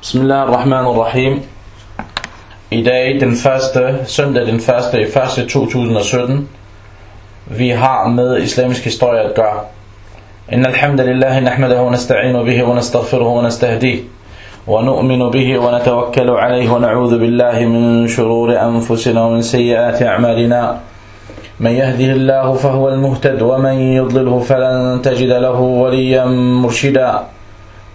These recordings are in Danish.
Bismillah ar-Rahman ar-Rahim. I dag den første, søndag den første i første 2017. Vi har med islamisk historie at gøre. إن الحمد لله نحمده ونستعين به ونستغفره ونستهديه ونؤمن به ونتوكل عليه ونعوذ بالله من شرور أنفسنا ومن سيئات أعمالنا من يهده الله فهو المهتد ومن يضلله فلن تجد له وليا مرشدا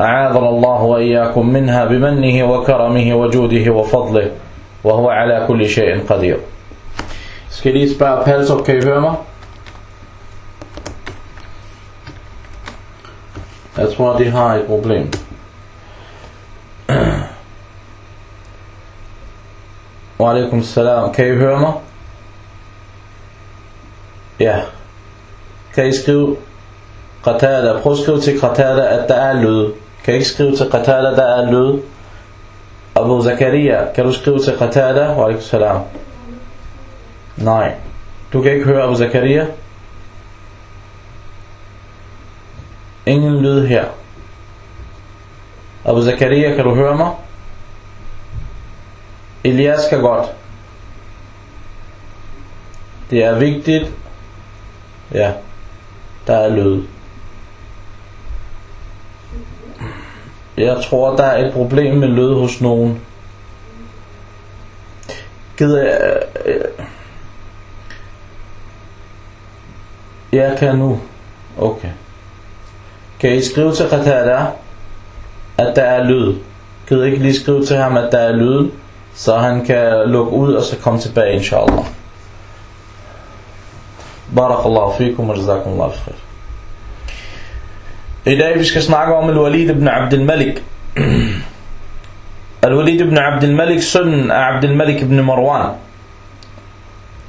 أعاذنا الله وإياكم منها بمنه وكرمه وجوده وفضله وهو على كل شيء قدير Skal lige spørge Palsop, kan I høre mig? Jeg tror, de har et problem. Wa alaikum salam. Kan I høre mig? Ja. Kan I skrive Qatada? Prøv at skrive til Qatada, at der er lyd. Kan ikke skrive til Qatada, der er lyd? Abu Zakaria, kan du skrive til Qatada? Wa alaikum salam. Nej. Du kan ikke høre Abu Zakaria? Ingen lyd her. Abu Zakaria, kan du høre mig? Elias kan godt. Det er vigtigt. Ja, der er lyd. Jeg tror, der er et problem med lyd hos nogen. Gider jeg... Øh, jeg kan nu. Okay. Kan I skrive til Qatada, at der er lyd? Kan I ikke lige skrive til ham, at der er lyd, så han kan lukke ud og så komme tilbage, inshallah. Barakallahu fikum wa jazakumullahu khair. I dag vi skal snakke om Al-Walid ibn Abdul Malik. Al-Walid ibn Abdul Malik, sønnen af Abdul Malik ibn Marwan,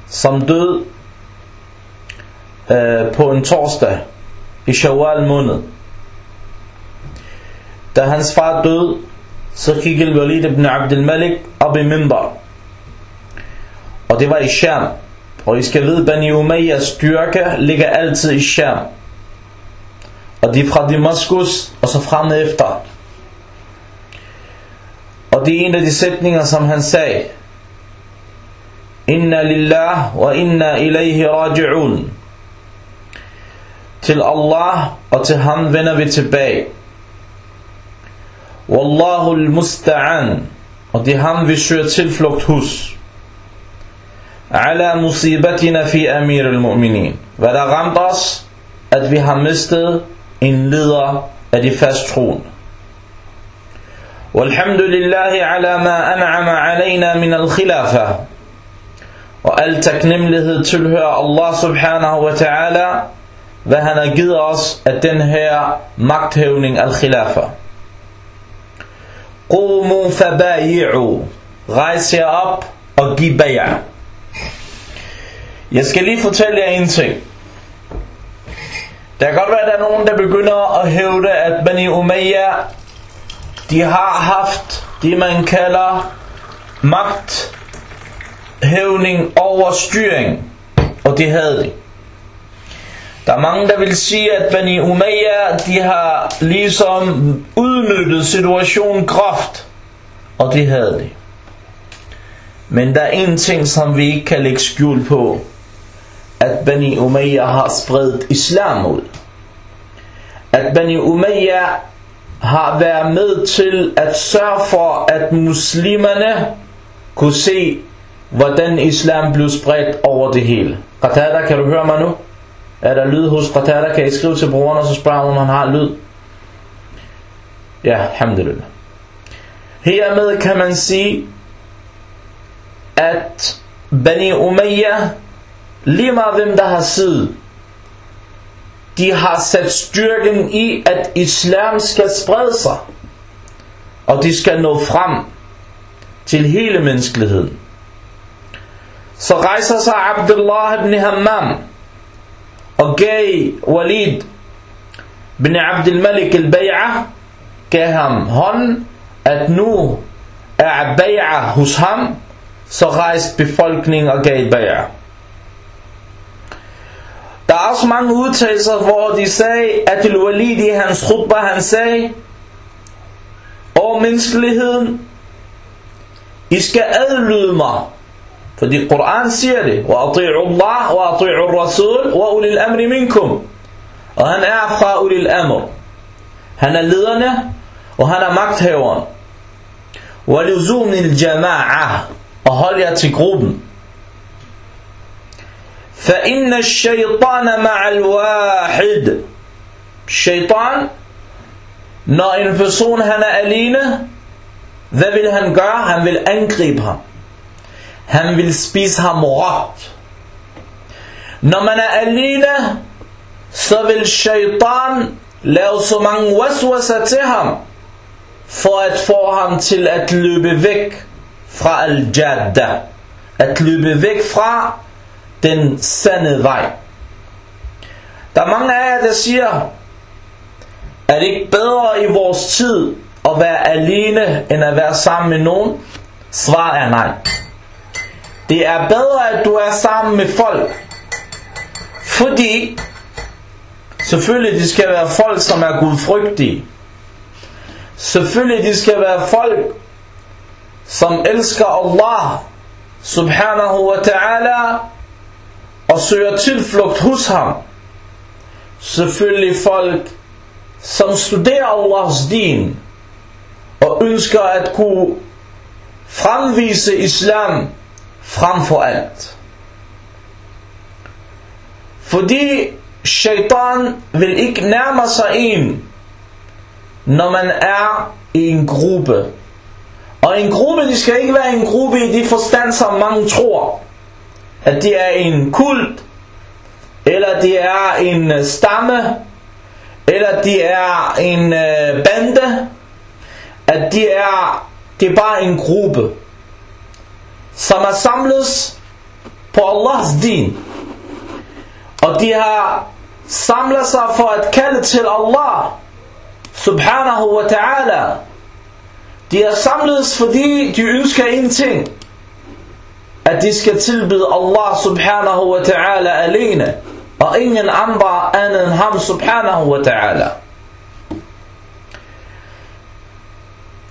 som død øh, på en torsdag i Shawwal måned. Da hans far døde, så gik Al-Walid ibn Abdul Malik op i Mimbar. Og det var i Sham. Og I skal vide, Bani Umayyas styrke ligger altid i Sham. Og de er fra Damaskus, og så frem efter. Og det er en af de sætninger, som han sagde. Inna lillah wa inna ilayhi raji'un. Til Allah og til ham vender vi tilbage. Wallahu al-musta'an. Og det er ham, vi søger tilflugt hos. Ala musibatina fi amir al-mu'minin. Hvad der ramt os, at vi har mistet en leder af de fast troende. والحمد لله على ما أنعم علينا من الخلافة وأل تكنم له تلهى الله سبحانه وتعالى وهنا قدرس أتن هي مكتهون الخلافة قوموا فبايعوا غايس يا أب أجي بيع يسكلي فتالي أين Der kan godt være, at der er nogen, der begynder at hævde, at Bani Umayya, de har haft det, man kalder magthævning over styring. Og det havde de. Der er mange, der vil sige, at Bani Umayya, de har ligesom udnyttet situationen groft. Og det havde de. Men der er en ting, som vi ikke kan lægge skjul på. At Bani Umayya har spredt islam ud. At Bani Umayya har været med til at sørge for, at muslimerne kunne se hvordan islam blev spredt over det hele. Qatada, kan du høre mig nu? Er der lyd hos Qatada? Kan I skrive til brugeren, og så spørge om han har lyd? Ja, alhamdulillah. Hermed kan man sige, at Bani Umayya lige meget hvem der har siddet, de har sat styrken i, at islam skal sprede sig. Og de skal nå frem til hele menneskeligheden. Så rejser sig Abdullah ibn Hammam og gav Walid ibn Abdul Malik al-Bay'ah, gav ham hånden, at nu er Bay'ah hos ham, så rejste befolkningen og gav Bay'ah også mange udtalelser, hvor de sagde, at det var lige det, hans khutbah, han sagde, og menneskeligheden, I skal adlyde mig. Fordi Koran siger det, wa ati'u Allah, wa ati'u Rasul, wa ulil amri minkum. Og han er fra ulil amr. Han er lederne, og han er magthaveren. Og luzumil jama'ah, og hold jer til gruppen. فَإِنَّ الشَّيْطَانَ مَعَ الْوَاحِدِ Shaitan, når en person han er alene, hvad vil han gøre? Han vil angribe ham. Han vil spise ham råt. Når man er alene, så vil shaitan lave så mange waswasa til ham, for at få ham til at løbe væk fra al-jadda. At løbe væk fra den sande vej. Der er mange af jer, der siger, er det ikke bedre i vores tid at være alene, end at være sammen med nogen? Svar er nej. Det er bedre, at du er sammen med folk. Fordi, selvfølgelig de skal være folk, som er gudfrygtige. Selvfølgelig de skal være folk, som elsker Allah, subhanahu wa ta'ala, og søger tilflugt hos ham. Selvfølgelig folk, som studerer Allahs din, og ønsker at kunne fremvise islam frem for alt. Fordi shaitan vil ikke nærme sig en, når man er i en gruppe. Og en gruppe, det skal ikke være en gruppe i de forstand, som mange tror. At det er en kult, eller det er en øh, stamme, eller det er en øh, bande, at det er, det er bare en gruppe, som er samlet på Allahs din. Og de har samlet sig for at kalde til Allah, subhanahu wa ta'ala. De er samlet, fordi de ønsker en ting, at de skal tilbyde Allah subhanahu wa ta'ala alene, og ingen andre andet end ham subhanahu wa ta'ala.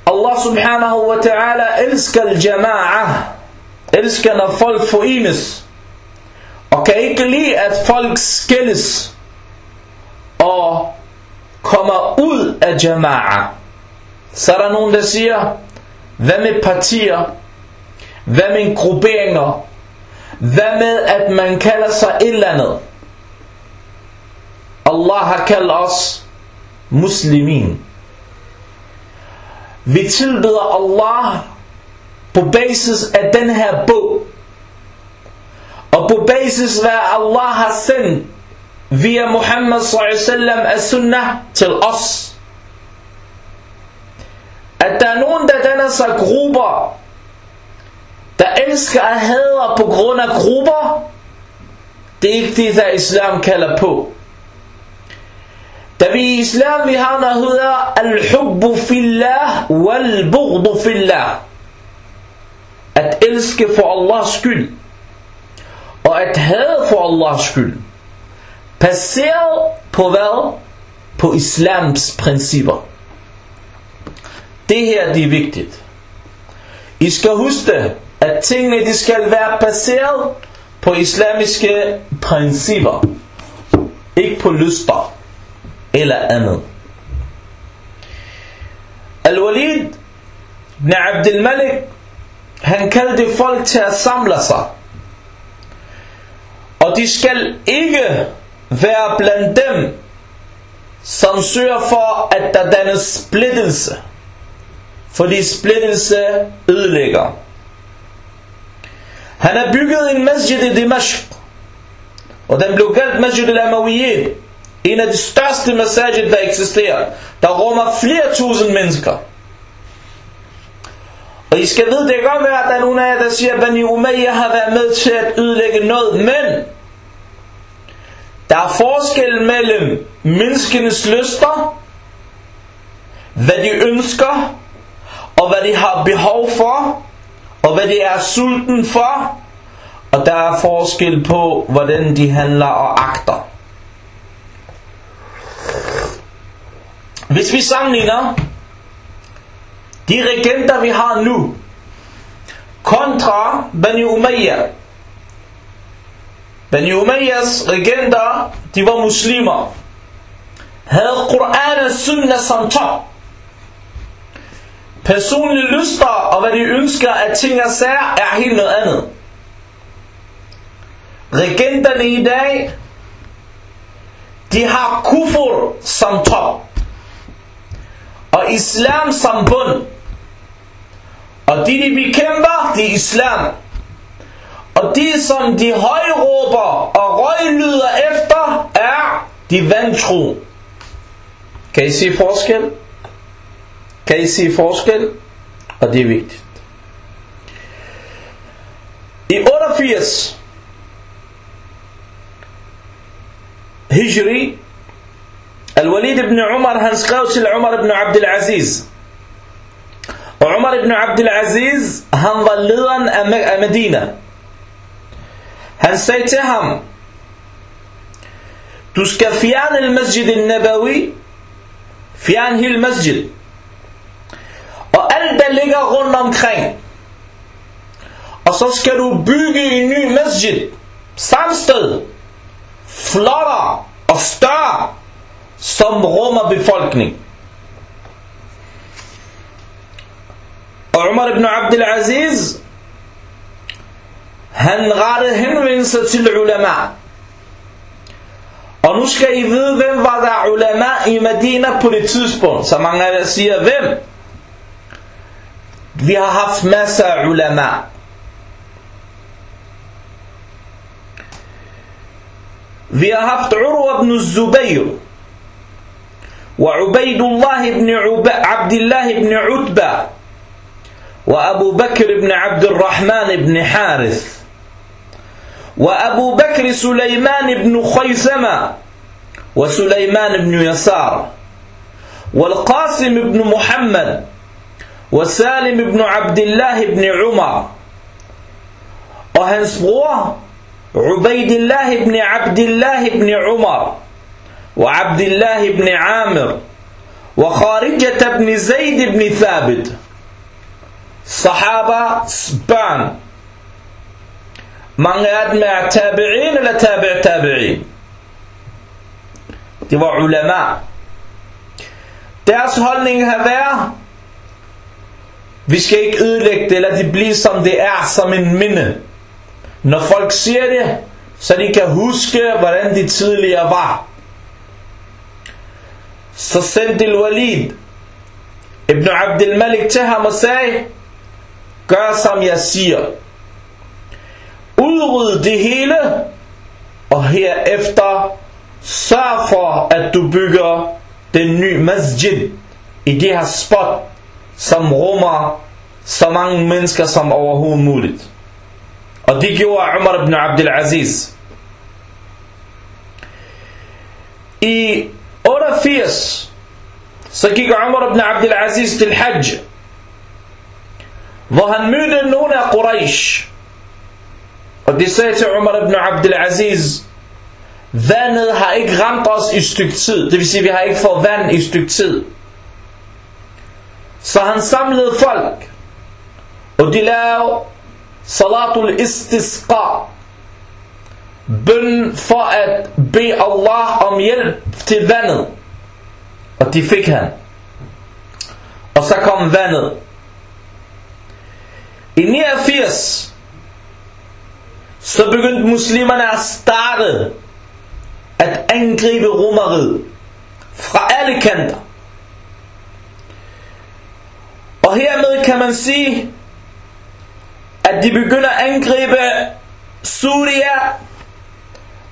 Allah subhanahu wa ta'ala elsker al-jama'ah, elsker når folk forenes, og kan ikke lide at folk skilles og kommer ud af jama'ah. Så er der nogen der siger, hvad med partier, hvad med grupperinger, hvad med at man kalder sig et eller andet. Allah har kaldt os muslimin. Vi tilbeder Allah på basis af den her bog. Og på basis af hvad Allah har sendt via Muhammad sallam af sunnah til os. At der er nogen, der danner sig grupper, der elsker at hader på grund af grupper, det er ikke det, der islam kalder på. Da vi i islam, vi har noget hedder al-hubbu fillah wal-bughdu fillah. At elske for Allahs skyld. Og at hade for Allahs skyld. Baseret på hvad? På islams principper. Det her, det er vigtigt. I skal huske, at tingene, de skal være baseret på islamiske principper. Ikke på lyster eller andet. Al-Walid ibn Abdul Malik han kaldte folk til at samle sig. Og de skal ikke være blandt dem, som søger for, at der dannes splittelse. Fordi splittelse ødelægger. Han har bygget en masjid i Dimashq. Og den blev kaldt Masjid al-Amawiyyin. En af de største masajid, der eksisterer. Der rummer flere tusind mennesker. Og I skal vide, det kan godt være, at der er nogen af jer, der siger, at Bani Umayyah har været med til at ødelægge noget. Men der er forskel mellem menneskenes lyster, hvad de ønsker, og hvad de har behov for, og hvad de er sulten for, og der er forskel på, hvordan de handler og agter. Hvis vi sammenligner de regenter, vi har nu, kontra Bani Umayyah. Bani Umayyas regenter, de var muslimer. Havde Quran og Sunnah som top. Personlige lyster og hvad de ønsker af ting og sager er helt noget andet. Regenterne i dag, de har kufur som top. Og islam som bund. Og de, de bekæmper, det er islam. Og de, som de højråber og røglyder efter, er de vantro. Kan I se forskel? Kan I se forskel? Og det er vigtigt. I 88 Hijri Al-Walid ibn Umar han skrev til Umar ibn Abdul Aziz Og Umar ibn Abdul Aziz han var lederen af Medina Han sagde til ham Du skal fjerne al-Masjid al-Nabawi Fjern hele masjid der ligger rundt omkring. Og så skal du bygge en ny masjid. Samme sted. Flottere og større Som rummer befolkning. Og Umar ibn Abdul Aziz Han rettede henvendelse til ulama. Og nu skal I vide, hvem var der ulama i Medina på det tidspunkt. Så mange af jer siger, hvem? Haft masser af ulama. Har haft Urwa ibn Zubayr. وعبيد الله بن عبد الله بن عتبة وأبو بكر بن عبد الرحمن بن حارث وأبو بكر سليمان بن خيثمة وسليمان بن يسار والقاسم بن محمد وسالم بن عبد الله بن عمر وهنس bror عبيد الله بن عبد الله بن عمر وعبد الله بن عامر وخارجة بن زيد بن ثابت صحابة سبان er tabi'in eller tabi' tabi'in. Det var ulama. Deres holdning har vi skal ikke ødelægge det, eller det bliver som det er, som en minde. Når folk siger det, så de kan huske, hvordan de tidligere var. Så sendte Al-Walid Ibn Abdel Malik til ham og sagde, gør som jeg siger Udryd det hele, og herefter sørg for, at du bygger den nye masjid i det her spot, som rummer så mange mennesker som overhovedet muligt. Og det gjorde Umar ibn Abdul Aziz. I 88, så gik Umar ibn Abdul Aziz til Hajj, hvor han mødte nogle af Quraysh, Og det sagde til Umar ibn Abdul Aziz, vandet har ikke ramt os i et stykke tid. Det vil sige, vi har ikke fået vand i et stykke tid. Så han samlede folk, og de lavede salatul istisqa, bøn for at bede Allah om hjælp til vandet. Og de fik han. Og så kom vandet. I 89, så begyndte muslimerne at starte at angribe romeriet fra alle kanter. Og hermed kan man sige, at de begynder at angribe Syria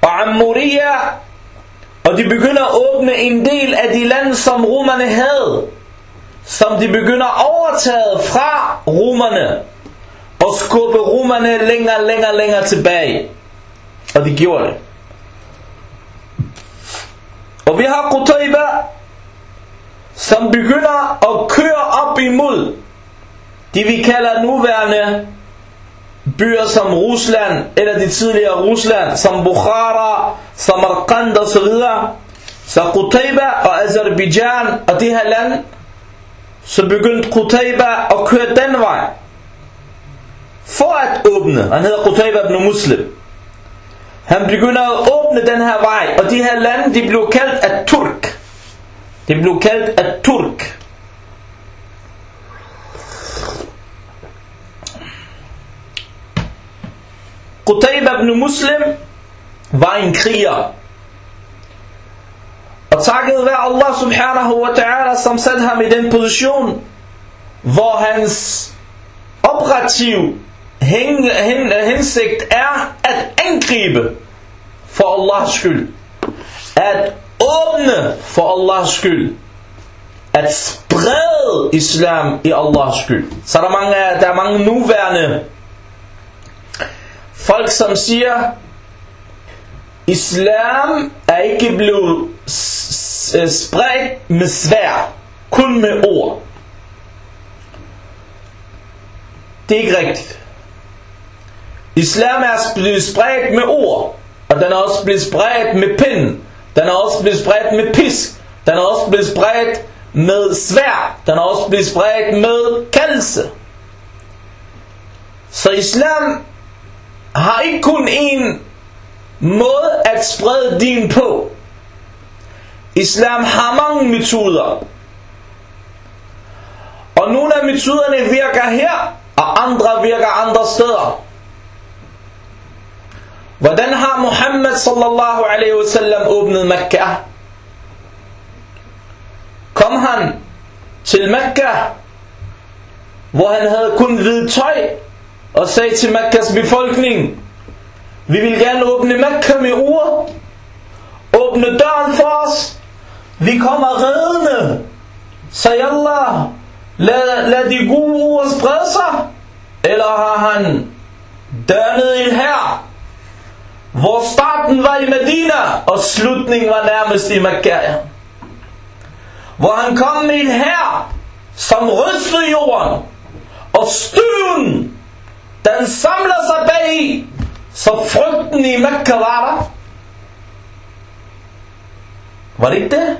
og Amuria, og de begynder at åbne en del af de lande, som romerne havde, som de begynder at overtage fra romerne, og skubbe romerne længere, længere, længere tilbage. Og de gjorde det. Og vi har Qutayba, som begynder at køre op imod de vi kalder nuværende byer som Rusland, eller de tidligere Rusland, som Bukhara, Samarkand og så videre. Så Qutayba og Azerbaijan og de her lande, så begyndte Qutayba at køre den vej. For at åbne, han hedder Qutayba ibn Muslim. Han begynder at åbne den her vej, og de her lande, de blev kaldt af Turk. Det blev kaldt at Turk. Qutayba ibn Muslim var en kriger. Og takket være Allah subhanahu wa ta'ala, som satte ham i den position, hvor hans operativ hen, hen, hensigt er at angribe for Allahs skyld. At åbne for Allahs skyld. At sprede islam i Allahs skyld. Så der er mange, der er mange nuværende folk, som siger, islam er ikke blevet spredt med svær, kun med ord. Det er ikke rigtigt. Islam er blevet spredt med ord, og den er også blevet spredt med pinden. Den er også blevet spredt med pisk. Den er også blevet spredt med svær. Den er også blevet spredt med kaldelse. Så islam har ikke kun en måde at sprede din på. Islam har mange metoder. Og nogle af metoderne virker her, og andre virker andre steder. Hvordan har Muhammad sallallahu alaihi wasallam åbnet Mekka? Kom han til Mekka, hvor han havde kun hvid tøj, og sagde til Mekkas befolkning, vi vil gerne åbne Mekka med ord, åbne døren for os, vi kommer reddende, Sagde Allah, lad, lad de gode ord sprede sig, eller har han dannet en her, hvor starten var i Medina, og slutningen var nærmest i Mekka. Hvor han kom med en her, som rystede jorden, og støven, den samler sig bag så frygten i Mekka var der. Var det ikke det?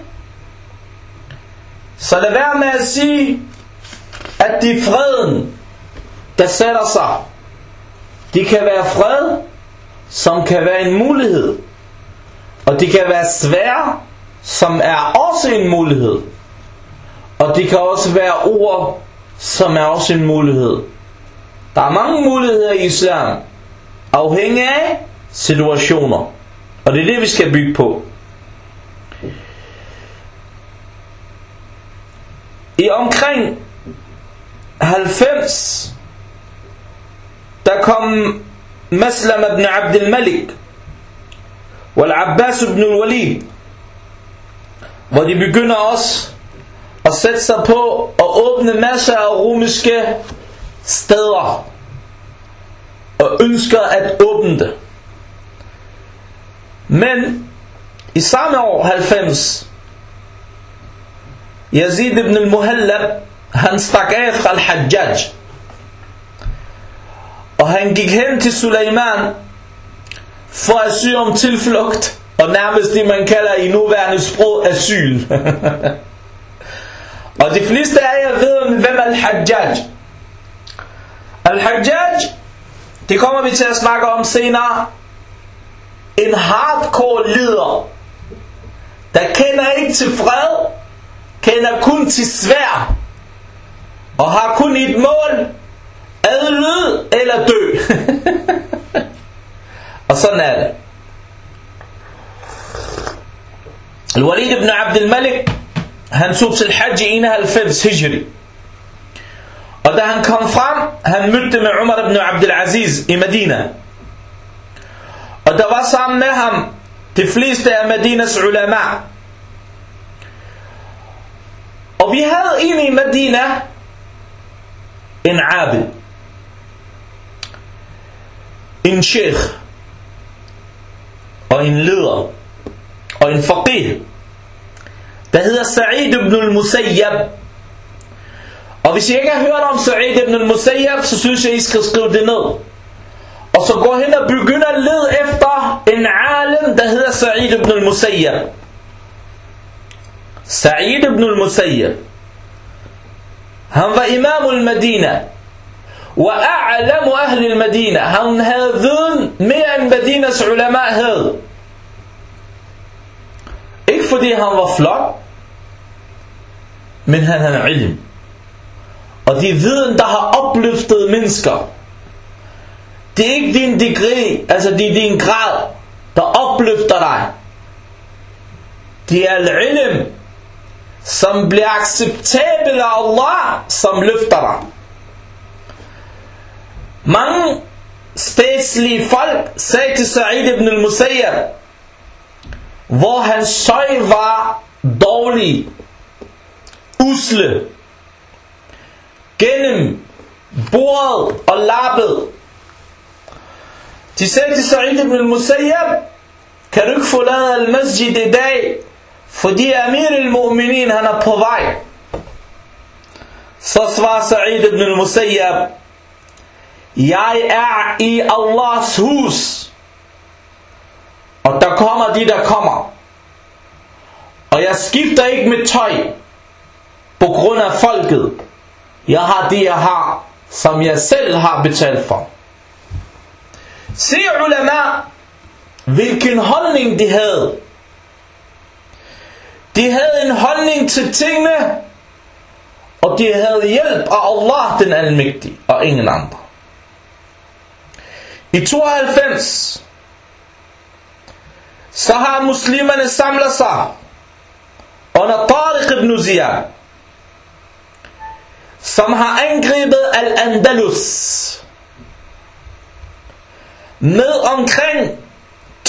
Så lad være med at sige, at det er freden, der sætter sig. Det kan være fred, som kan være en mulighed. Og det kan være svære, som er også en mulighed. Og det kan også være ord, som er også en mulighed. Der er mange muligheder i islam, afhængig af situationer. Og det er det, vi skal bygge på. I omkring 90, der kom Ibn Abd al-Malik og Abbas ibn al-Walid, hvor de begynder også at sætte sig på at åbne masser af romiske steder og ønsker at åbne det. Men i samme år 90 Yazid ibn al-Muhallab han stak af fra al-Hajjaj og han gik hen til Suleiman for at søge om tilflugt og nærmest det man kalder i nuværende sprog asyl. Og de fleste af jer ved hvem al-Hajjaj. Al-Hajjaj det kommer vi til at snakke om senere. En hardcore leder der kender ikke til fred kender kun til svær og har kun et mål adlyd eller dø. og sådan er det. Al-Walid ibn Abdel Malik, han tog til Hajj i 91 Hijri. Og da han kom frem, han mødte med Umar ibn Abdel Aziz i Medina. Og der var sammen med ham de fleste af Medinas ulama. Og vi havde en i Medina, en abid, en sheikh, og en leder, og en faqih, der hedder Sa'id ibn al-Musayyab. Og hvis I ikke har hørt om Sa'id ibn al-Musayyab, så synes jeg, I skal skrive det ned. Og så går hen og begynder at lede efter en alim, der hedder Sa'id ibn al-Musayyab. Sa'id ibn al-Musayyab. Han var imam al-Madina. وأعلم أهل المدينة Han havde viden mere end Medinas ulama havde. Ikke fordi han var flot, men han havde ilm. Og de viden, der har opløftet mennesker, det er ikke din degree, altså det er din grad, der opløfter dig. Det er al-ilm, som bliver acceptabel af Allah, som løfter dig. Mange statslige folk sagde til Sa'id ibn al-Musayyab, hvor hans søj var dårlig, usle, gennem bordet og lappet. De sagde til Sa'id ibn al-Musayyab, kan du ikke forlade al-masjid i dag, fordi Amir al-Mu'minin han er på vej. Så svarer Sa'id ibn al-Musayyab, jeg er i Allahs hus, og der kommer de, der kommer. Og jeg skifter ikke med tøj, på grund af folket. Jeg har det, jeg har, som jeg selv har betalt for. Se ulama, hvilken holdning de havde. De havde en holdning til tingene, og de havde hjælp af Allah den almægtige, og ingen andre. I 92, så har muslimerne samlet sig under Tariq ibn Ziyad, som har angrebet Al-Andalus med omkring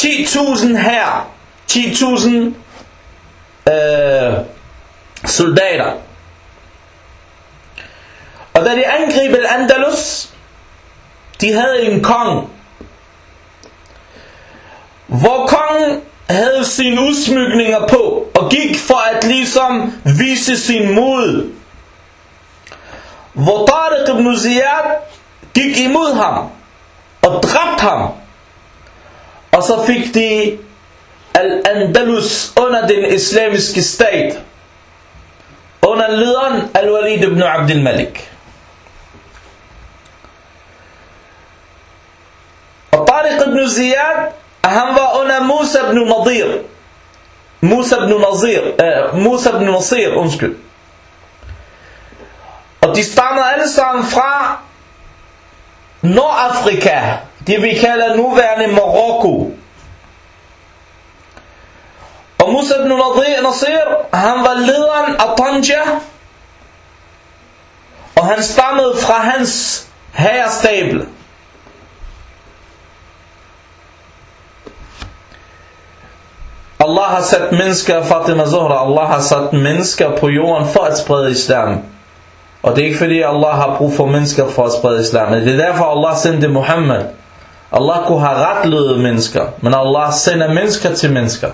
10.000 her, 10.000 øh, soldater. Og da de angreb Al-Andalus, de havde en kong, hvor kongen havde sine udsmykninger på, og gik for at ligesom vise sin mod. Hvor Tariq ibn Ziyad gik imod ham, og dræbte ham. Og så fik de Al-Andalus under den islamiske stat, under lederen Al-Walid ibn Abdul Malik. Tariq ibn Ziyad, han var under Musa ibn Nadir. Musa ibn Nazir, uh, Musa ibn Nasir, undskyld. Og de stammer alle sammen fra Nordafrika, det vi kalder nuværende Marokko. Og Musa ibn Nasir, han var lederen af Tanja, og han stammede fra hans herrestable. Allah har sat mennesker, Fatima Zohra, Allah har sat mennesker på jorden for at sprede islam. Og det er ikke fordi Allah har brug for mennesker for at sprede islam. Det er derfor Allah sendte Muhammad. Allah kunne have retledet mennesker, men Allah sender mennesker til mennesker.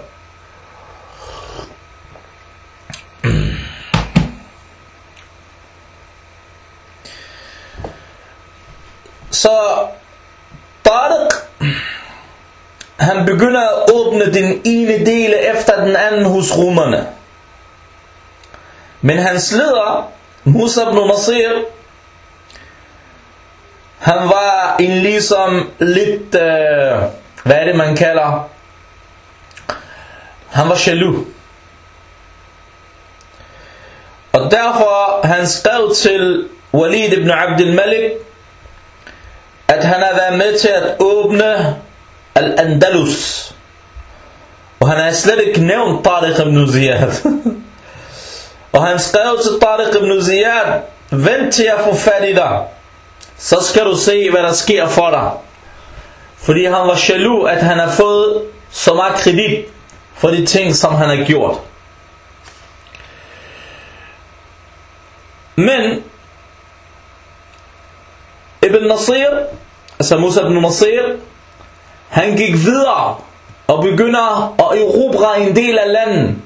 Så Tariq, han begynder at åbne den ene del efter den anden hos romerne. Men hans leder, Musa ibn Nasir, han var en ligesom lidt, øh, hvad er det man kalder, han var jaloux. Og derfor han skrev til Walid ibn Abdul Malik, at han har været med til at åbne Al-Andalus. Og han har slet ikke nævnt Tariq ibn Ziyad. og han skrev til Tariq ibn Ziyad, vent til jeg får fat i dig. Så skal du se, hvad der sker for dig. Fordi han var jaloux, at han har fået så meget kredit for de ting, som han har gjort. Men Ibn Nasir, altså Musa ibn Nasir, han gik videre og begynder at erobre en del af landet.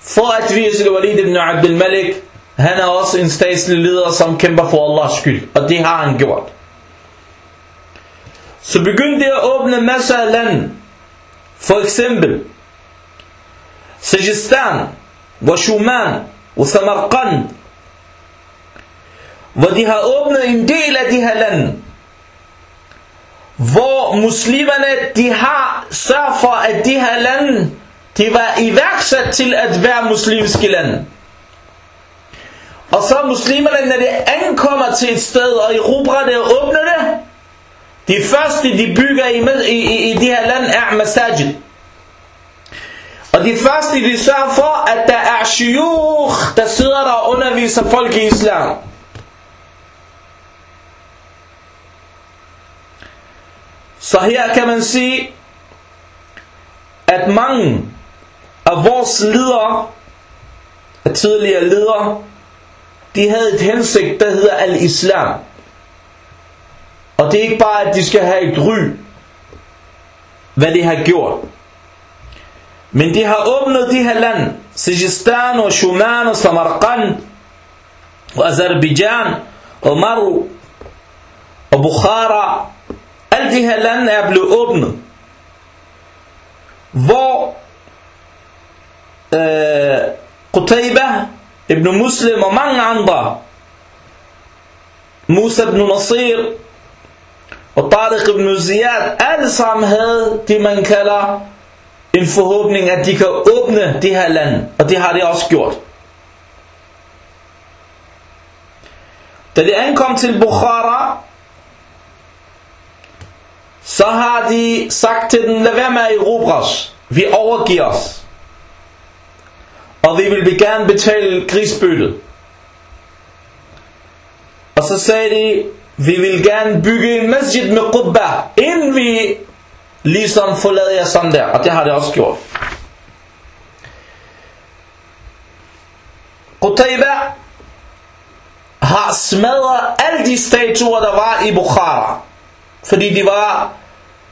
For at vise Walid ibn Abdul Malik, han er også en statslig leder, som kæmper for Allahs skyld. Og det har han gjort. Så begyndte det at åbne masser af land. For eksempel, Sajistan, og og Samarkand, hvor de har åbnet en del af de her lande, hvor muslimerne, de har sørget for, at de her lande, de var iværksat til at være muslimske lande. Og så muslimerne, når de ankommer til et sted og erobrer det og åbner det, de første, de bygger i, i, i, de her land, er masajid. Og de første, de sørger for, at der er shiur, der sidder der og underviser folk i islam. Så her kan man sige, at mange af vores ledere, af tidligere ledere, de havde et hensigt, der hedder al-islam. Og det er ikke bare, at de skal have et ry, hvad de har gjort. Men de har åbnet de her land, Sijistan og Shuman og Samarkand og Azerbaijan og Maru og Bukhara. Alle de her lande er blevet åbnet. Hvor øh, Qutayba ibn Muslim og mange andre Musa ibn Nasir og Tariq ibn Ziyad alle sammen havde det man kalder en forhåbning at de kan åbne det her land og det har de også gjort da de ankom til Bukhara så har de sagt til den lad være med at erobre os vi overgiver os og vi vil gerne betale krigsbyttet og så sagde de vi vil gerne bygge en masjid med qubba, inden vi ligesom forlader jer sådan der. Og det har det også gjort. Qutayba har smadret alle de statuer, der var i Bukhara. Fordi de var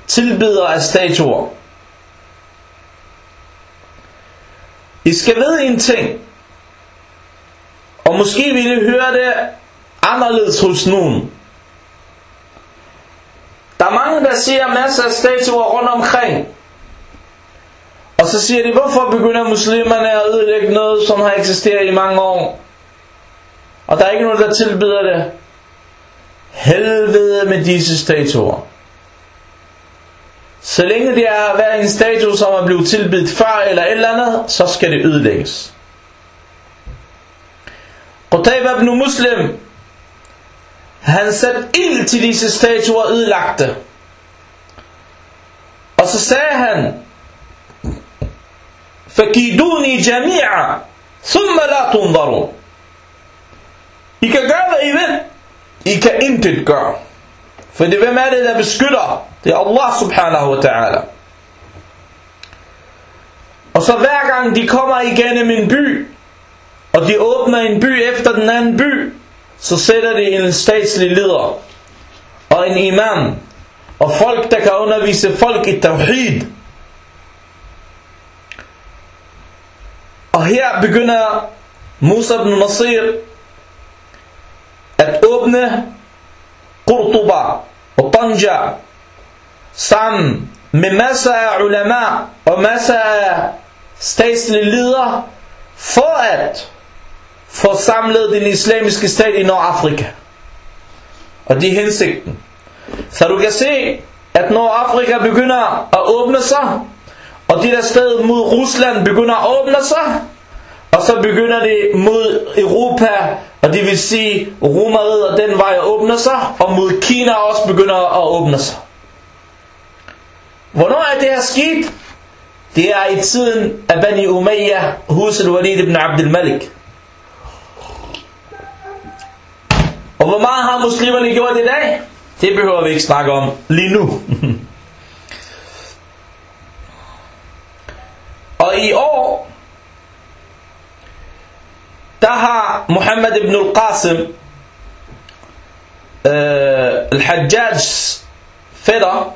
tilbedere af statuer. I skal vide en ting. Og måske vil I høre det anderledes hos nogen. Der er mange, der siger masser af statuer rundt omkring. Og så siger de, hvorfor begynder muslimerne at ødelægge noget, som har eksisteret i mange år? Og der er ikke nogen, der tilbyder det. Helvede med disse statuer. Så længe det er været en statue, som er blevet tilbedt før eller et eller andet, så skal det ødelægges. Qutayba ibn Muslim han satte ild til disse statuer ødelagte. Og så sagde han, Fakiduni jami'a, thumma la تُنْظَرُونَ I kan gøre, hvad I vil. I kan intet gøre. For det hvem er det, der beskytter? Det er Allah subhanahu wa ta'ala. Og så hver gang de kommer igennem en by, og de åbner en by efter den anden by, så sætter de en statslig leder og en imam og folk der kan undervise folk i tawhid og her begynder Musa ibn Nasir at åbne Qurtuba og Tanja sammen med masser af ulama og masser af statslige ledere for at få samlet den islamiske stat i Nordafrika. Og det er hensigten. Så du kan se, at Nordafrika begynder at åbne sig, og det der sted mod Rusland begynder at åbne sig, og så begynder det mod Europa og det vil sige, romeriet og den vej åbner sig, og mod Kina også begynder at åbne sig. Hvornår er det her sket? Det er i tiden af Bani Umayyah, huset Walid ibn Abdul Malik. Og hvor meget har muslimerne gjort i dag? Det behøver vi ikke snakke om lige nu. og i år, der har Muhammad ibn al-Qasim, øh, al-Hajjajs fætter,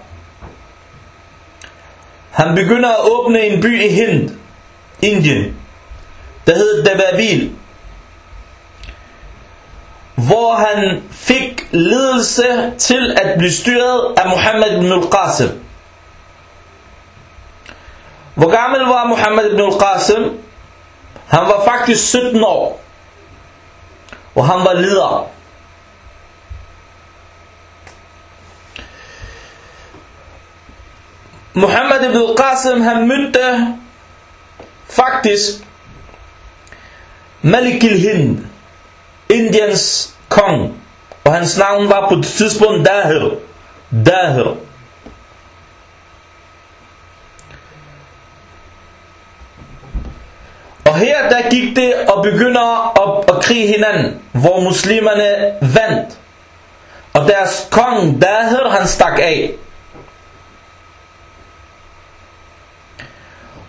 han begynder at åbne en by i Hind, Indien, der hedder Davabil, hvor han fik ledelse til at blive styret af Muhammad ibn al-Qasim. Hvor gammel var Muhammad ibn al-Qasim? Han var faktisk 17 år. Og han var leder. Muhammad ibn Qasim han mødte faktisk Malik al-Hind, Indiens kong. Og hans navn var på det tidspunkt Dahir. Dahir. Og her der gik det og begynder at, at krige hinanden, hvor muslimerne vandt. Og deres kong Dahir han stak af.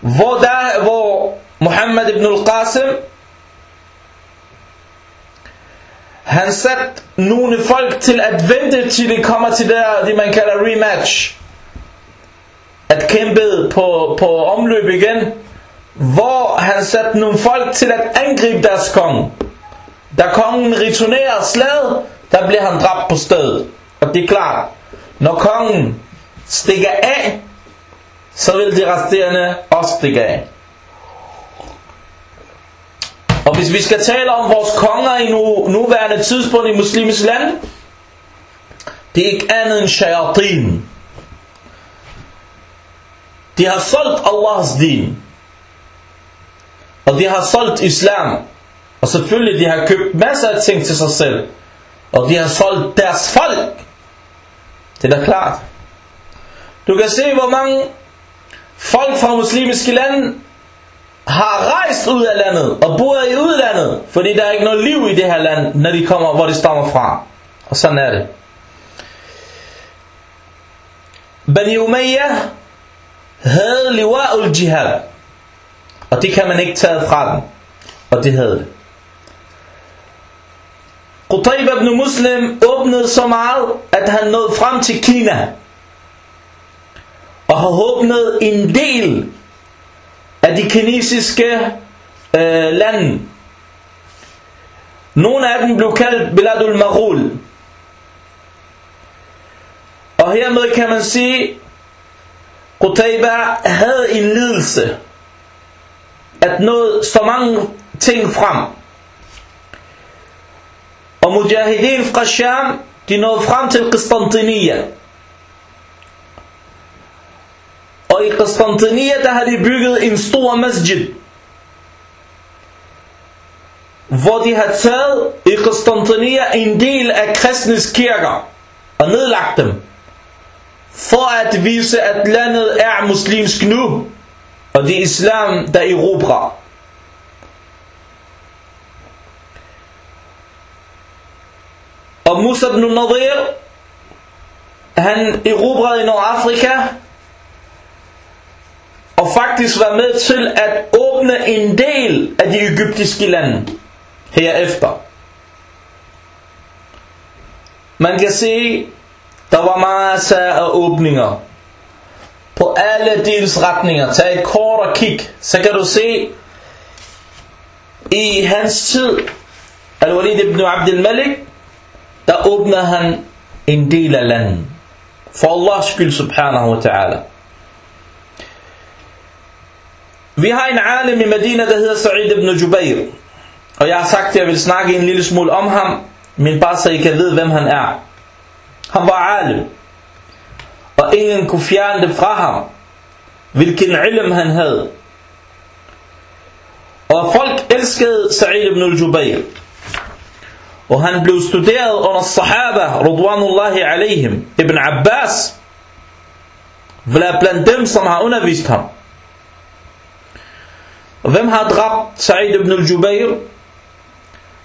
Hvor, der, hvor Muhammad ibn al-Qasim han satte nogle folk til at vente til det kommer til der, det man kalder rematch. At kæmpe på, på omløb igen. Hvor han satte nogle folk til at angribe deres konge. Da kongen returnerer slaget, der bliver han dræbt på stedet. Og det er klart, når kongen stikker af, så vil de resterende også stikke af. Og hvis vi skal tale om vores konger i nu, nuværende tidspunkt i muslimisk land, det er ikke andet end shayatin. De har solgt Allahs din. Og de har solgt islam. Og selvfølgelig, de har købt masser af ting til sig selv. Og de har solgt deres folk. Det er da klart. Du kan se, hvor mange folk fra muslimske lande har rejst ud af landet og bor i udlandet, fordi der er ikke noget liv i det her land, når de kommer, hvor de stammer fra. Og sådan er det. Bani Umayyah havde liwa'ul jihad, og det kan man ikke tage fra dem, og det havde det. Qutayb ibn Muslim åbnede så meget, at han nåede frem til Kina, og har åbnet en del af de kinesiske øh, lande. Nogle af dem blev kaldt Biladul Marul. Og hermed kan man sige, Qutayba havde en lidelse at nå så mange ting frem. Og Mujahideen fra Sham, de nåede frem til Konstantinia. Og i Konstantinia, der har de bygget en stor masjid. Hvor de har taget i Konstantinia en del af kristnes kirker og nedlagt dem. For at vise, at landet er muslimsk nu. Og det er islam, der erobrer. Og Musa ibn Nadir, han erobrede i Nordafrika, og faktisk var med til at åbne en del af de egyptiske lande herefter. Man kan se, der var masser af åbninger på alle dels retninger. Tag et kort og kig, så kan du se, i hans tid, Al-Walid ibn Abdel Malik, der åbner han en del af landet. For Allahs skyld subhanahu wa ta'ala. Vi har en alim i Medina, der hedder Sa'id ibn Jubair. Og jeg har sagt, at jeg vil snakke en lille smule om ham, men bare så I kan vide, hvem han er. Han var alim. Og ingen kunne fjerne det fra ham. Hvilken ilm han havde. Og folk elskede Sa'id ibn al-Jubayr. Og han blev studeret under sahaba, radwanullahi alaihim, Ibn Abbas, blandt dem, som har undervist ham. Og hvem har dræbt Sa'id ibn al-Jubayr?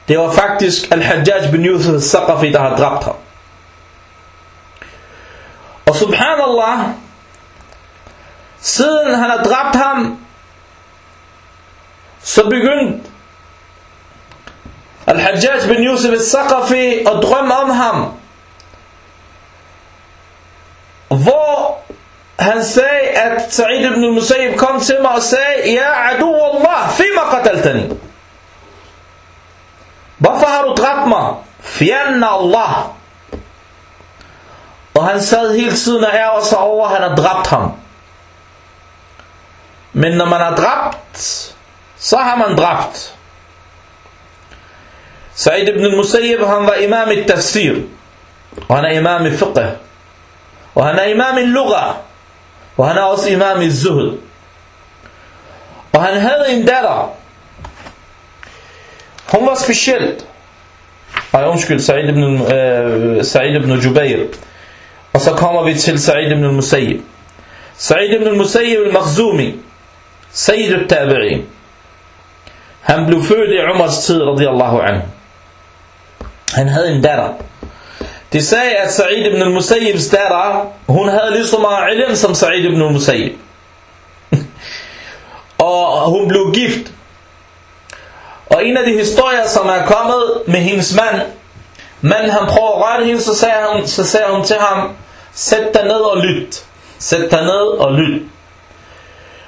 Det var faktisk Al-Hajjaj bin Yusuf al-Saqafi, der har dræbt ham. Og subhanallah, siden han har dræbt ham, så begyndte Al-Hajjaj bin Yusuf al-Saqafi at drømme om ham. Hvor han sagde, at Sa'id ibn al-Musayyib kom til mig og sagde, Ja, adu Allah, fima qataltani. Hvorfor har du dræbt mig? Fjenden Allah. Og han sad hele tiden og ærger sig over, at han har dræbt ham. Men når man har dræbt, så har man dræbt. Sa'id ibn al-Musayyib, han var imam i tafsir. Og han er imam i fiqh. Og han er imam i lugha. Og han er også imam i zuhud. Og han havde en datter. Hun var specielt. Ej, undskyld, Sa'id ibn, uh, Sa'id ibn Jubair. Og så kommer vi til Sa'id ibn al-Musayyib. Sa'id ibn al-Musayyib al-Makhzumi. Sayyid al-Tabi'in. Han blev født i Umars tid, radiyallahu anhu. Han havde en datter. De sagde, at Sa'id ibn al-Musayyibs datter, hun havde lige så meget ilm som Sa'id ibn al-Musayyib. og hun blev gift. Og en af de historier, som er kommet med hendes mand, manden han prøver at røre hende, så sagde, hun, så sagde hun til ham, sæt dig ned og lyt. Sæt dig ned og lyt.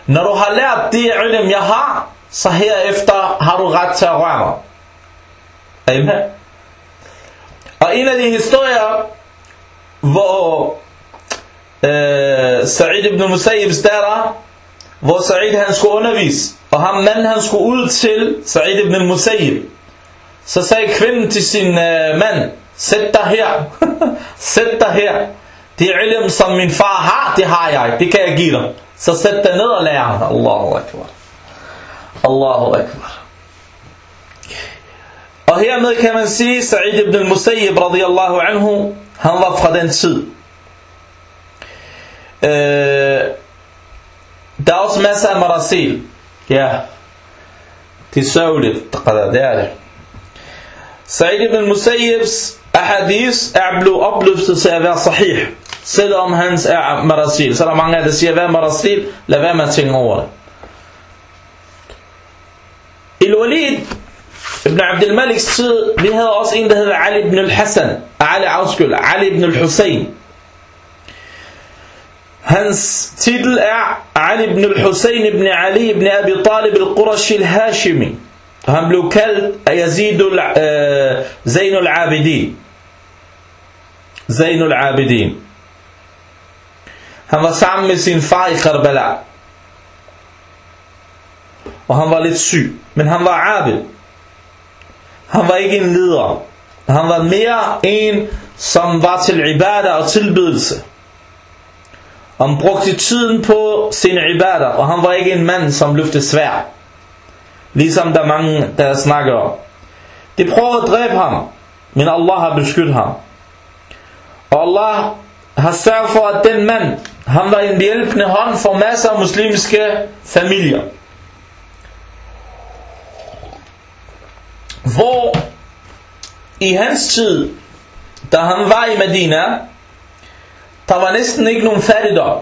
Når du har lært de ilm, jeg har, så herefter har du ret til at røre mig. Amen. Og en af de historier, hvor øh, Sa'id ibn Musayyibs datter, hvor Sa'id han skulle undervise, og ham manden han skulle ud til Sa'id ibn Musayyib, så sagde kvinden til sin øh, mand, sæt dig her, sæt dig her, det ilm som min far har, det har jeg, det kan jeg give dig. Så sæt dig ned og lær Allahu Akbar. Allahu Akbar. Og hermed kan man sige, Sa'id ibn al-Musayyib radiyallahu anhu, han var fra den tid. Øh, der er også masser af marasil. Ja, det er sørgeligt, det er det. Sa'id ibn al-Musayyibs ahadis er blevet opløftet til at være sahih, selvom hans er marasil. Så er mange af der siger, hvad er marasil? Lad være med at tænke over det. Il-Walid Ibn Abdel Maliks tid, vi havde også en, der hedder Ali ibn al-Hassan. Ali afskyld, Ali ibn al-Hussein. Hans titel er Ali ibn al-Hussein ibn Ali ibn Abi Talib al-Qurashi al-Hashimi. Han blev kaldt Yazid uh, Zain al-Abidin. Zain al-Abidin. Han var sammen med sin far i Karbala. Og han var lidt syg. Men han var abid. Han var ikke en leder. Han var mere en, som var til ibadah og tilbedelse. Han brugte tiden på sine ibadah, og han var ikke en mand, som løftede svær. Ligesom der er mange, der snakker om. De prøvede at dræbe ham, men Allah har beskyttet ham. Og Allah har sørget for, at den mand, han var en hjælpende hånd for masser af muslimske familier. Hvor i hans tid, da han var i Medina, der var næsten ikke nogen fattigdom.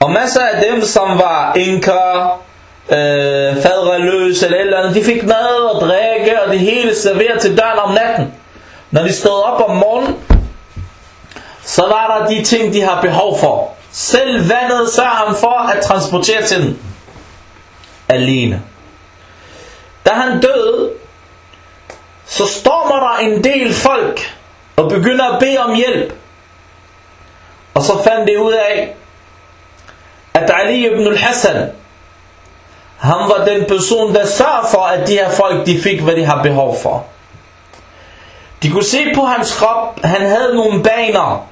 Og masser af dem, som var enker, øh, fadreløse eller eller andet, de fik mad og drikke, og det hele serveret til døren om natten. Når de stod op om morgenen, så var der de ting, de har behov for. Selv vandet sørger han for at transportere til dem. Alene. Da han døde, så stormer der en del folk og begynder at bede om hjælp. Og så fandt det ud af, at Ali ibn al-Hassan, han var den person, der sørger for, at de her folk, de fik, hvad de har behov for. De kunne se på hans krop, han havde nogle baner,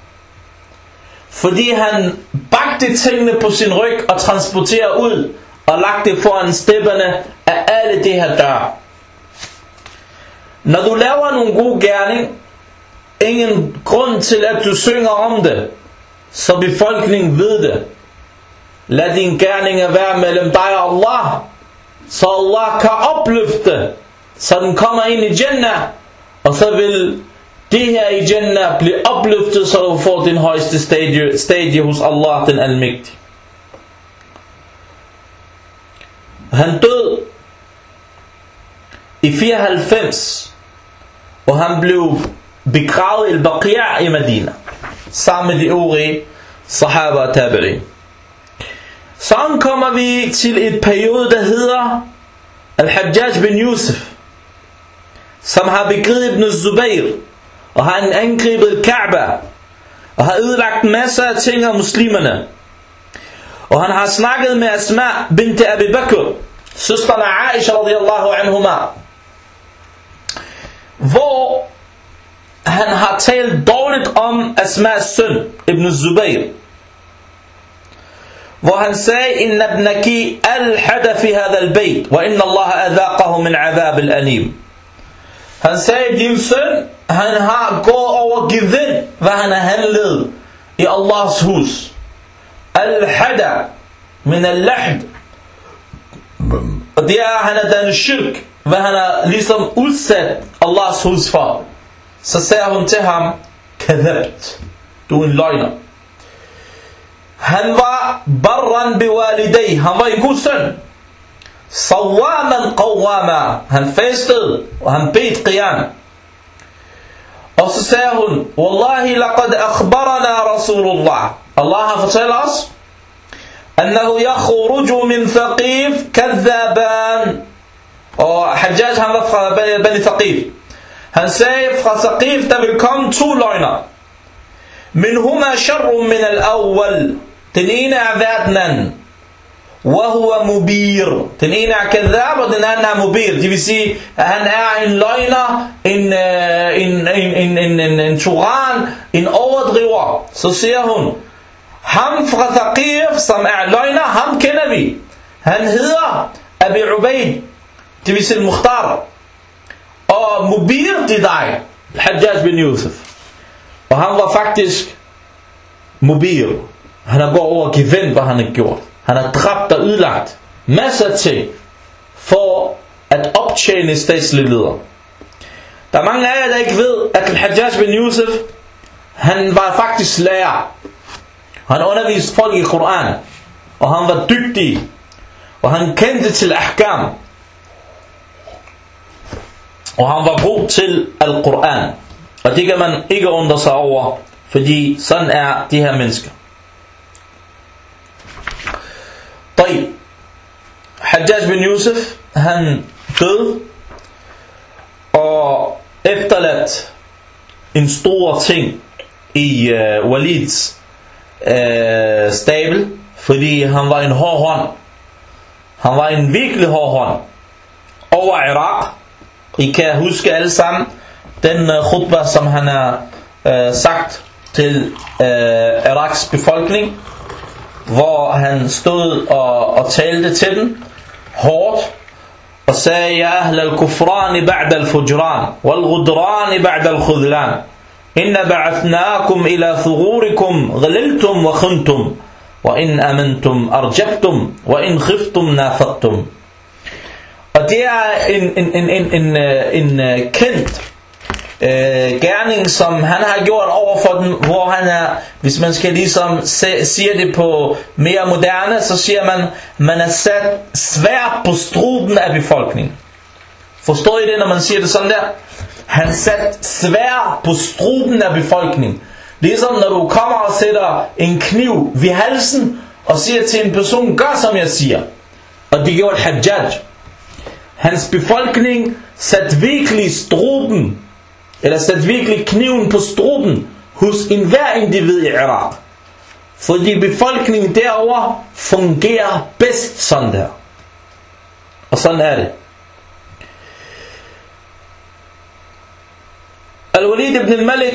fordi han bagte tingene på sin ryg og transporterede ud og lagde det foran stepperne af alle de her døre. Når du laver nogle gode gerning, ingen grund til at du synger om det, så befolkningen ved det. Lad din gerninger være mellem dig og Allah, så Allah kan opløfte, så den kommer ind i Jannah, og så vil det her i Jannah bliver opløftet, så du får din højeste stadie, stadie hos Allah, den almægtige. Han døde i 94, og han blev begravet i Al-Baqia i Medina, sammen med de øvrige sahaba og tabi'in. Så kommer vi til et periode, der hedder Al-Hajjaj bin Yusuf, som har begrebet Ibn Zubayr, og har angrebet Kaaba, og har ødelagt masser af ting af muslimerne. Og han har snakket med Asma bint Abi Bakr, søsterne Aisha radiyallahu anhuma, hvor han har talt dårligt om Asmas søn, Ibn Zubayr. Hvor han sagde, Inna ibnaki alhada fi hadha albayt, wa inna Allah adhaqahu min adhab al-anim. Han sagde, din søn, han har gået over givet, hvad han har handlet i Allahs hus. Al-hada, min al-lahd. Og det er, han er den shirk, hvad han har ligesom udsat Allahs hus for. Så sagde hun til ham, Kadabt, du er en løgner. Han var barran biwalidei, han var en god søn. Sawaman qawama, han fastede, og han bedte qiyam. Og så sagde hun, Wallahi laqad akhbarana Rasulullah. Allah har fortalt os, أنه يخرج من ثقيف og Hajjaj han var fra Bani Thaqif han sagde fra Thaqif der vil komme to løgner men huma sharrum min al-awwal den ene er verdenen وهو مبير er anden er mubir det vil sige at han er en løgner en, en, en, en, en, en, en turan en overdriver så siger hun ham fra Thaqif som er løgner ham kender vi han hedder Abi Ubaid det vil sige Mukhtar og Mubir det er dig Hajjaj bin Yusuf og han var faktisk Mubir han har gået over og givet hvad han har gjort han har dræbt og udlagt masser af ting for at optjene statslige leder. Der er mange af jer, der ikke ved, at Al-Hajjaj bin Yusuf, han var faktisk lærer. Han underviste folk i Koran, og han var dygtig, og han kendte til ahkam. Og han var god til Al-Quran. Og det kan man ikke undre sig over, fordi sådan er de her mennesker. طيب Hajjaj bin Yusuf han døde og efterladt en stor ting i uh, Walids uh, stabel fordi han var en hård hånd han var en virkelig hård hånd over Irak I kan huske alle sammen den uh, khutbah som han har uh, sagt til uh, Iraks befolkning hvor han stod og, og talte til dem hårdt og sagde ja ahl al-kufran ba'da al-fujran wal-ghudran ba'da al-khudlan. Inna ba'athnakum ila thugurikum ghaliltum wa khuntum. Wa in amantum arjabtum wa in khiftum nafaqtum. Og det er en, en, en, en, en, øh, en, en kendt øh, gerning, som han har gjort over for den, hvor han er, hvis man skal ligesom se, sige det på mere moderne, så siger man, man er sat svært på struben af befolkningen. Forstår I det, når man siger det sådan der? Han sat svær på struben af befolkningen. Ligesom når du kommer og sætter en kniv ved halsen, og siger til en person, gør som jeg siger. Og det gjorde Hajjaj. Hans befolkning satte virkelig struben eller sat virkelig kniven på struben hos enhver individ i Irak. Fordi befolkningen derover fungerer bedst sådan der. Og sådan er det. Al-Walid ibn al-Malik,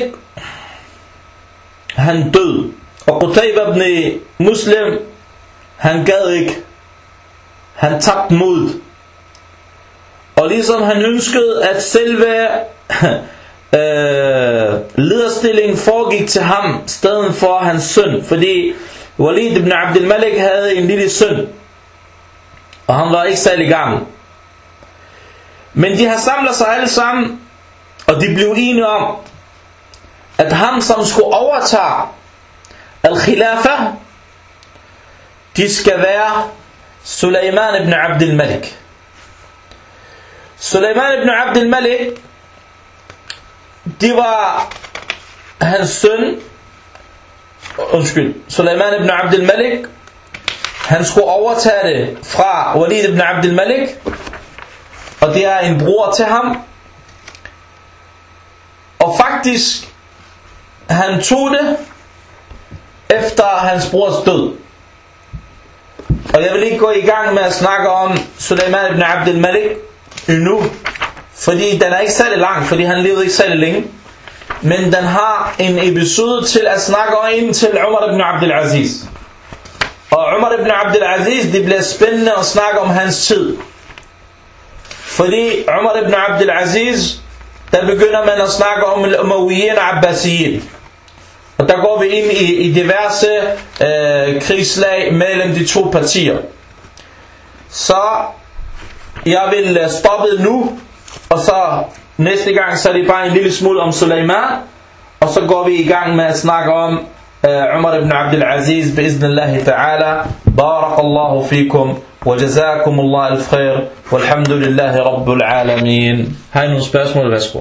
han død. Og Qutayba ibn Muslim, han gad ikke. Han tabte mod. Og Og ligesom han ønskede, at selve øh, lederstillingen foregik til ham, stedet for hans søn. Fordi Walid ibn Abdul Malik havde en lille søn, og han var ikke særlig gammel. Men de har samlet sig alle sammen, og de blev enige om, at ham som skulle overtage al-khilafa, de skal være Sulaiman ibn Abdul Malik. Sulaiman ibn Abdul Malik, det var hans søn, undskyld, Suleiman ibn Abdel Malik, han skulle overtage det fra Walid ibn Abdel Malik, og det er en bror til ham. Og faktisk, han tog det efter hans brors død. Og jeg vil ikke gå i gang med at snakke om Suleiman ibn Abdel Malik endnu, fordi den er ikke særlig lang, fordi han levede ikke særlig længe. Men den har en episode til at snakke ind til Umar ibn Abdul Aziz. Og Umar ibn Abdul Aziz, det bliver spændende at snakke om hans tid. Fordi Umar ibn Abdul Aziz, der begynder man at snakke om Umayyin Abbasiyin. Og der går vi ind i, i diverse øh, krigslag mellem de to partier. Så jeg vil øh, stoppe nu, og så næste gang, så er det bare en lille smule om Suleiman, og så går vi i gang med at snakke om uh, Umar ibn Abdel Aziz, biiznillah ta'ala. Barakallahu fikum, وجزاكم الله الخير والحمد لله رب العالمين. Nogle spørgsmål? Værsgo.